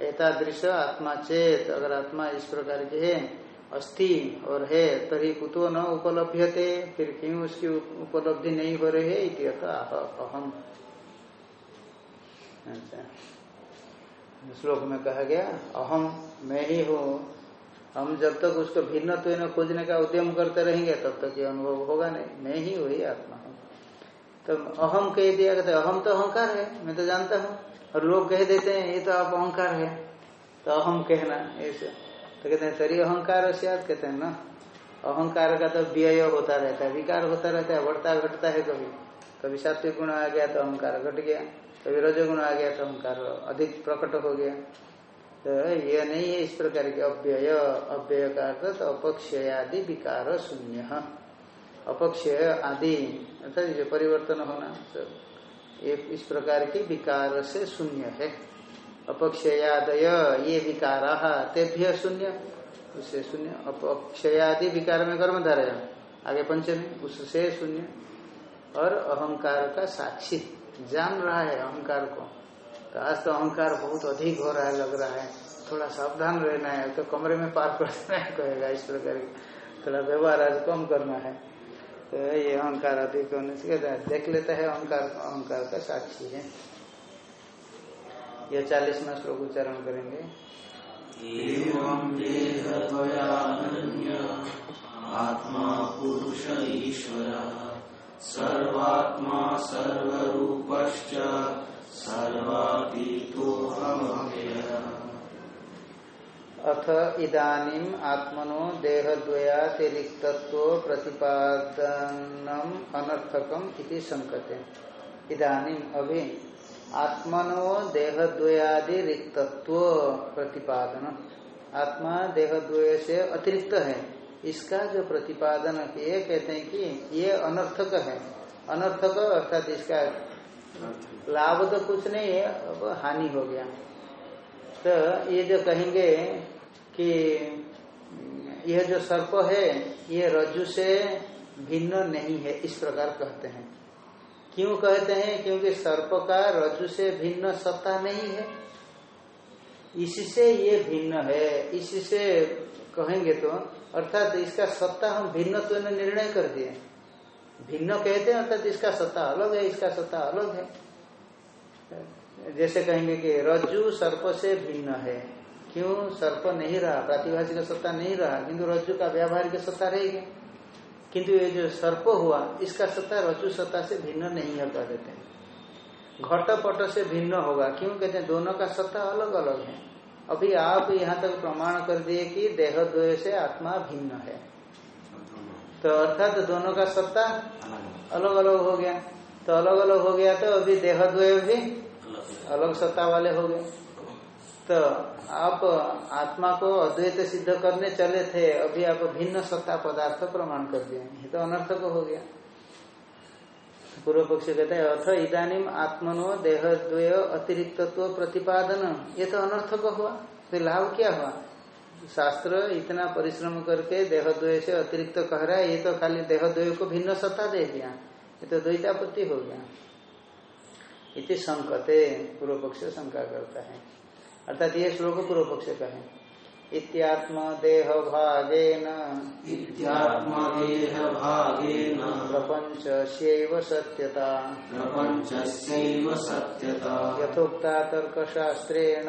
Speaker 1: एतादृश आत्मा चेत, अगर आत्मा इस प्रकार की है अस्थि और है तरी कुतो न उपलब्धते फिर क्यों उसकी उपलब्धि नहीं हो रही है अहम। अच्छा। श्लोक में कहा गया, अहम, मैं ही हूँ। हम जब तक उसको भिन्न तो खोजने का उद्यम करते रहेंगे, तब तक ये अनुभव होगा नहीं। मैं ही वही आत्मा हूँ। तो अहम कह दिया, कहते अहम तो अहंकार है, मैं तो जानता हूँ। और लोग कह देते हैं, ये तो आप अहंकार है। तो अहम कहना, ऐसे। तो कहते हैं, तरी अहंकार कहते हैं ना? अहंकार का तो व्यय होता रहता है, विकार होता रहता है, बढ़ता घटता है कभी। कभी सात्विक गुण आ गया तो अहंकार घट गया, कभी रजोगुण आ गया तो अहंकार अधिक प्रकट हो गया। तो यह नहीं है इस प्रकार के अव्यय। अव्यय का अर्थ तो अपक्षय आदि विकार शून्य। अपक्षय आदि, अर्थात जो परिवर्तन होना ये इस प्रकार की विकार से शून्य है। अपक्षयादय, ये विकार, तेभ्य शून्य। उससे शून्य, अपक्षयादि विकार में कर्म धारा आगे पंचमी उससे शून्य। और अहंकार का साक्षी, जान रहा है अहंकार को। तो आज तो अहंकार बहुत अधिक हो रहा है, लग रहा है। थोड़ा सावधान रहना है तो कमरे में पार कर देना है, कहेगा इस प्रकार थोड़ा व्यवहार आज कम करना है। तो ये अहंकार अधिक होने से देख लेता है अहंकार अहंकार का साक्षी है। यह चालीसवा श्लोक उच्चारण करेंगे।
Speaker 7: आत्मा पुरुष ईश्वर सर्वात्मा सर्वरूपश्च
Speaker 1: अथ इदानीम आत्मनो देहद्वयातिरिक्तत्व प्रतिपादनम अनर्थकम इति संकते। इदानीम अभी आत्मनो देहद्वयादि रिक्तत्व प्रतिपादन। आत्मा देहद्वय से अतिरिक्त है। इसका जो प्रतिपादन किए, कहते हैं कि ये अनर्थक है। अनर्थक अर्थात इसका लाभ तो कुछ नहीं है, अब हानि हो गया। तो ये जो कहेंगे कि यह जो सर्प है, ये रज्जु से भिन्न नहीं है, इस प्रकार कहते हैं। क्यों कहते हैं? क्योंकि सर्प का रज्जु से भिन्न सत्ता नहीं है। इससे ये भिन्न है। इससे कहेंगे तो अर्थात इसका सत्ता हम भिन्न तो निर्णय कर दिए। भिन्न कहते हैं, अर्थात इसका सत्ता अलग है, इसका सत्ता अलग है। जैसे कहेंगे कि रज्जु सर्प से भिन्न है। क्यों? सर्प नहीं रहा, प्रातिभाषिक सत्ता नहीं रहा, किंतु रज्जु का व्यावहारिक सत्ता रहेगी किंतु ये जो सर्प हुआ, इसका सत्ता रज्जु सत्ता से भिन्न नहीं है कह देते घट पट से भिन्न होगा, क्यों कहते हैं? दोनों का सत्ता अलग अलग है। अभी आप यहाँ तक प्रमाण कर दिए कि देह द्वय से आत्मा भिन्न है। तो अर्थात तो दोनों का सत्ता अलग अलग हो गया। तो अलग अलग हो गया तो अभी देह द्वय भी अलग सत्ता वाले हो गए। तो आप आत्मा को अद्वैत सिद्ध करने चले थे, अभी आप भिन्न सत्ता पदार्थ प्रमाण कर दिए। ये तो अनर्थक हो गया। पूर्व पक्ष कहते हैं अर्थ इदानीम आत्मनो देहद्वय अतिरिक्त प्रतिपादन। ये तो अनर्थक हुआ। तो लाभ क्या हुआ? शास्त्र इतना परिश्रम करके देहद्वय से अतिरिक्त कह रहा है, ये तो खाली देहद्वय को भिन्न सत्ता दे दिया। ये तो द्वैतापत्ति हो गया। इति संकते, पूर्व पक्ष शंका करता है। अर्थात ये श्लोक पूर्व पक्ष का है। इत्यात्म देह भागेन।
Speaker 7: इत्यात्मदेह भागेन।
Speaker 1: प्रपंच सत्यता।
Speaker 7: प्रपञ्चस्यैव सत्यता।
Speaker 1: यथोक्ता तर्कशास्त्रेण।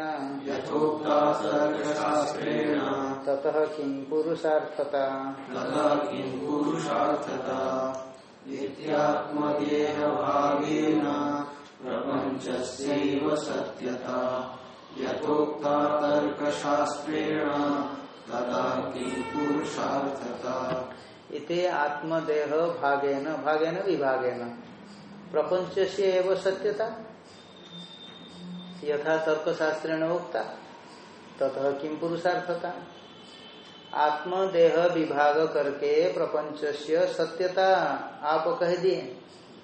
Speaker 7: यथोक्ता तर्कशास्त्रेण।
Speaker 1: ततः किं पुरुषार्थता।
Speaker 7: तदा किं पुरुषार्थता। इत्यात्मदेहभागेन प्रपञ्चस्यैव सत्यता। यथोक्ता तर्कशास्त्रेण तदा किं पुरुषार्थता।
Speaker 1: इति आत्मदेह भागेन भागेन विभागेन। प्रपंच से एव सत्यता। यथा तर्कशास्त्रेण उक्ता, ततः किम पुरुषार्थता? आत्मदेह विभाग करके प्रपंच से सत्यता आप कह दिए।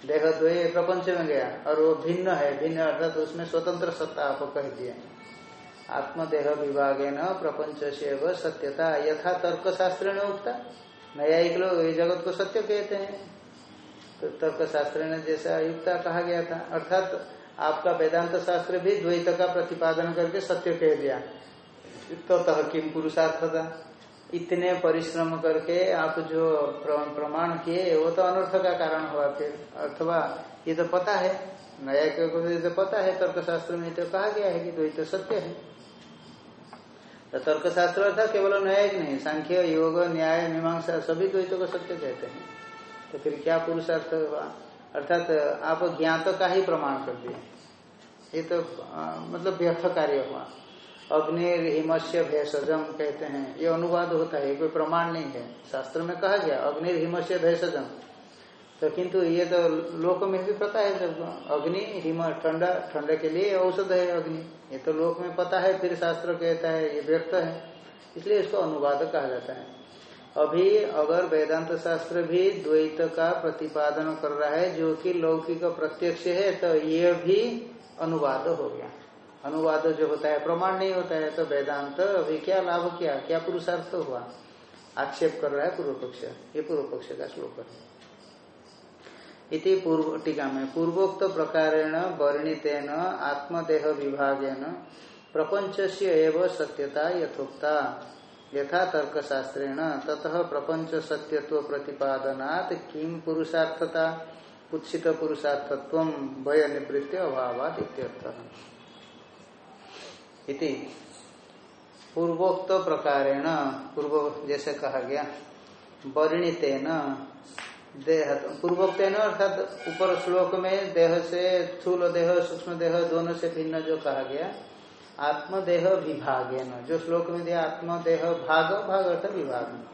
Speaker 1: देह द्वय प्रपंच में गया, और वो भिन्न है, भिन्न अर्थात उसमें स्वतंत्र सत्ता आप कह दिए। आत्मदेह विभागे न प्रपंच से व सत्यता। यथा तर्क शास्त्र ने उगता न्यायिक लोग जगत को सत्य कहते हैं। तो तर्क शास्त्र ने जैसा युक्ता कहा गया था। अर्थात आपका वेदांत शास्त्र भी द्वैत का प्रतिपादन करके सत्य कह दिया। तो तह किम पुरुषार्थ था इतने परिश्रम करके आप जो प्रमाण किए, वो तो अनर्थ का कारण हुआ। फिर अथवा ये तो पता है। नया को तो पता है? तर्कशास्त्र में तो कहा गया है कि द्वैत सत्य है। तो तर्कशास्त्र अर्थात केवल न्यायिक नहीं, सांख्य, योग, न्याय, मीमांसा सभी द्वैतों को सत्य कहते हैं। तो फिर क्या पुरुषार्थ हुआ? अर्थात आप ज्ञात का ही प्रमाण कर दिए ये तो मतलब व्यर्थ कार्य हुआ। अग्निर हिमस्य भेषजम कहते हैं। ये अनुवाद होता है कोई प्रमाण नहीं है। शास्त्र में कहा गया अग्निर हिमस्य भेषजम। तो किंतु ये तो लोक में भी पता है जब अग्नि, हिम, ठंडा ठंडा के लिए औषध है अग्नि। ये तो लोक में पता है, फिर शास्त्र कहता है, ये व्यर्थ है। इसलिए इसको अनुवाद कहा जाता है। अभी अगर वेदांत शास्त्र भी द्वैत का प्रतिपादन कर रहा है, जो कि लौकिक प्रत्यक्ष है तो ये भी अनुवाद हो गया। अनुवाद जो होता है, प्रमाण नहीं होता है तो वेदांत अभी क्या लाभ किया? क्या पुरुषार्थ हुआ? आक्षेप कर रहा है पूर्व पक्ष ये पूर्व पक्ष का श्लोक है। इति पूर्व टीका में, पूर्वोक्त प्रकारेण वर्णितेन, आत्मदेह विभागेन प्रपंच से सत्यता यथोक्ता। यथा तर्कशास्त्रेण, ततः प्रपंच सत्यत्व प्रतिपादनात् किम पुरुषार्थता? कुत्सित पुरुषार्थत्व, भय निवृत्ति अभावात इति। पूर्वोक्त प्रकारेण, पूर्व जैसे कहा गया, वर्णितेन देह, पूर्वोक्तेन अर्थात ऊपर श्लोक में देह से स्थूल देह, सूक्ष्म देह दोनों से भिन्न जो कहा गया, आत्मदेह विभागेन। जो श्लोक में दिया आत्मदेह भाग भाग अर्थ विभाग।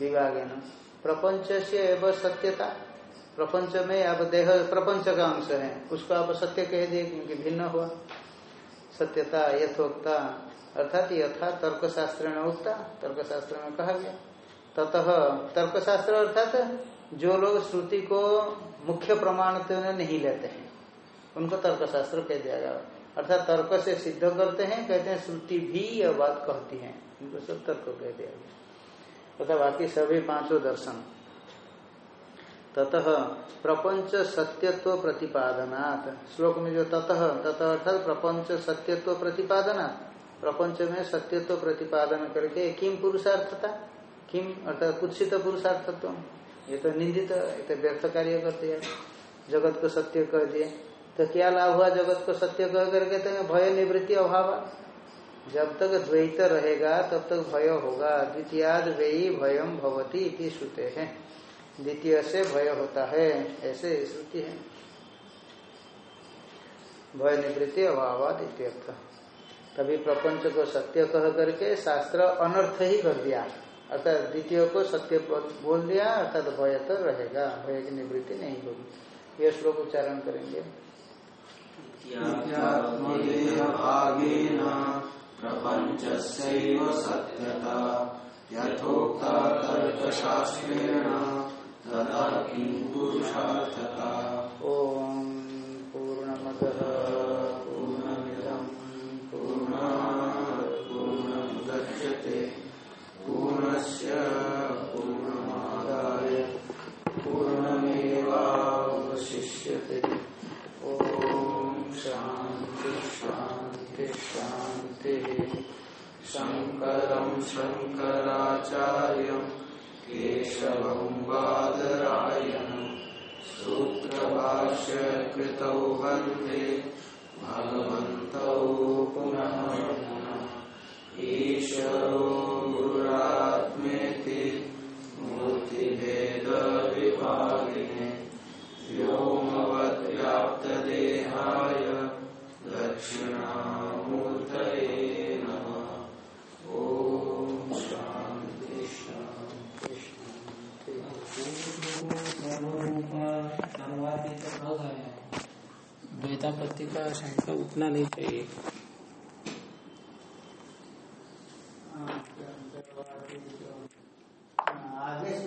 Speaker 1: विभागेन। प्रपंच से एवं सत्यता। प्रपंच में अब देह, प्रपंच का अंश है। उसको आप सत्य कह दिए क्योंकि भिन्न हुआ। सत्यता यथोक्ता, अर्थात यथा तर्कशास्त्र ने उक्ता तर्कशास्त्र में कहा गया। ततः तर्कशास्त्र अर्थात जो लोग श्रुति को मुख्य प्रमाण नहीं लेते हैं। उनको तर्कशास्त्र कह दिया गया अर्थात तर्क से सिद्ध करते हैं, कहते हैं श्रुति भी यह बात कहती है। इनको सब तर्क कह दिया गया। तथा बाकी सभी पाँचों दर्शन। ततः प्रपंच सत्यत्व प्रतिपादनात्। श्लोक में जो ततः ततः अर्थात प्रपंच सत्यत्व प्रतिपादनात्। प्रपंच में सत्यत्व प्रतिपादन करके किम पुरुषार्थता? किम अर्थात कुत्सित पुरुषार्थत्व? ये तो निंदित, ये तो व्यर्थ कार्य करते हैं। जगत को सत्य कह दिए। तो क्या लाभ हुआ जगत को सत्य कह करके? तो भय निवृत्ति अभाव। जब तक द्वैत रहेगा, तब तक भय होगा। द्वितीयाद व्ययी भयम भवती इति श्रुते हैं। द्वितीय से भय होता है, ऐसे श्रुति है। भय निवृत्ति अभाव इत्यर्थ। तभी प्रपंच को सत्य कह करके शास्त्र अनर्थ ही कर दिया। अर्थात द्वितीय को सत्य बोल दिया अर्थात भय तो रहेगा। भय की निवृत्ति नहीं होगी। यह श्लोक उच्चारण करेंगे।
Speaker 7: प्रपंच सत्यता यथोक्ता तर्कशास्त्रेण तदा किं पुरुषार्थता।
Speaker 1: ओम पूर्णमद।
Speaker 7: शङ्करम् शङ्कराचार्यम् केशवम् बादरायणम् सूत्रभाष्य कृतौ वंदे भगवन्तौ पुनः पुनः। ईश्वरो गुरुरात्मेति मूर्तिभेदविभागिने व्योमवद्व्याप्तदेहाय दक्षिणामूर्तये
Speaker 6: द्वैतापत्ति का संख्या उतना नहीं चाहिए। हाँ।